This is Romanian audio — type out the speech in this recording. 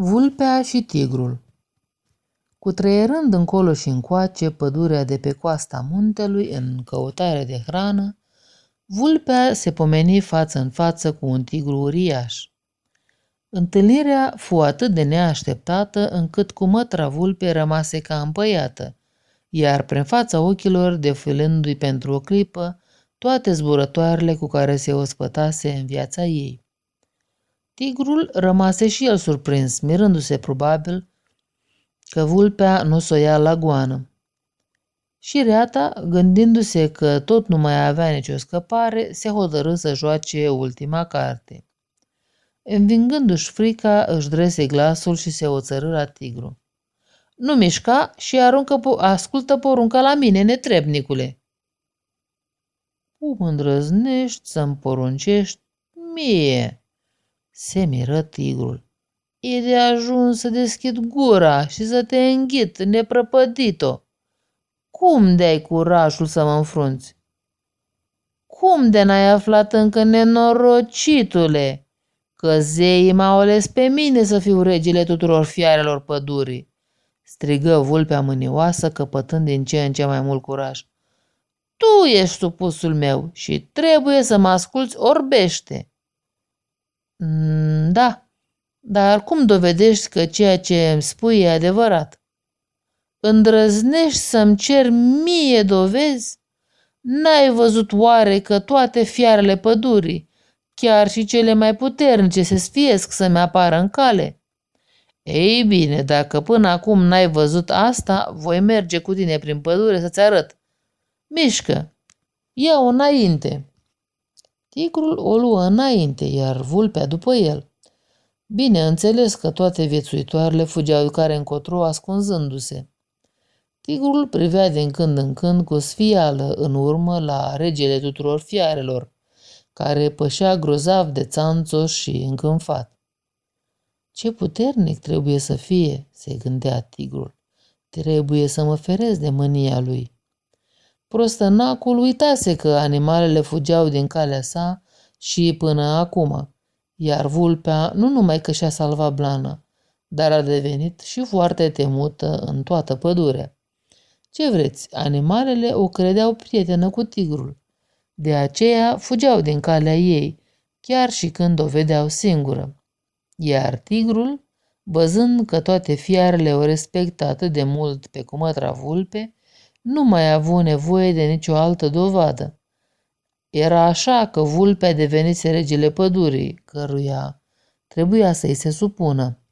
Vulpea și tigrul Cutreierând încolo și încoace pădurea de pe coasta muntelui în căutare de hrană, vulpea se pomeni față în față cu un tigru uriaș. Întâlnirea fu atât de neașteptată încât cu mătra vulpe rămase ca împăiată, iar prin fața ochilor, defilându-i pentru o clipă, toate zburătoarele cu care se ospătase în viața ei. Tigrul rămase și el surprins, mirându-se probabil că vulpea nu s-o ia la goană. Și reata, gândindu-se că tot nu mai avea nicio scăpare, se hotărâ să joace ultima carte. Învingându-și frica, își drese glasul și se oțărâ la tigru. Nu mișca și aruncă po- ascultă porunca la mine, netrebnicule. Cum îndrăznești să-mi poruncești mie? Se miră tigrul. E de ajuns să deschid gura și să te înghit neprăpădit-o. Cum de-ai curajul să mă înfrunți? Cum de n-ai aflat încă nenorocitule? Că zeii m-au ales pe mine să fiu regele tuturor fiarelor pădurii, strigă vulpea mânioasă, căpătând din ce în ce mai mult curaj. Tu ești supusul meu și trebuie să mă asculți orbește. Mm, da, dar cum dovedești că ceea ce îmi spui e adevărat? Îndrăznești să-mi cer mie dovezi? N-ai văzut oare că toate fiarele pădurii, chiar și cele mai puternice, se sfiesc să-mi apară în cale? Ei bine, dacă până acum n-ai văzut asta, voi merge cu tine prin pădure să-ți arăt. Mișcă! Ia-o înainte! Tigrul o luă înainte, iar vulpea după el. Bine, înțeles că toate viețuitoarele fugeau care încotro ascunzându-se. Tigrul privea din când în când cu sfială în urmă la regele tuturor fiarelor, care pășea grozav de țanțos și încânfat. Ce puternic trebuie să fie, se gândea tigrul. Trebuie să mă ferez de mânia lui. Prostănacul uitase că animalele fugeau din calea sa și până acum, iar vulpea nu numai că și-a salvat blană, dar a devenit și foarte temută în toată pădurea. Ce vreți, animalele o credeau prietenă cu tigrul. De aceea fugeau din calea ei, chiar și când o vedeau singură. Iar tigrul, văzând că toate fiarele o respectă atât de mult pe cumătra vulpe, nu mai a avut nevoie de nicio altă dovadă. Era așa că vulpea devenise regele pădurii, căruia trebuia să-i se supună.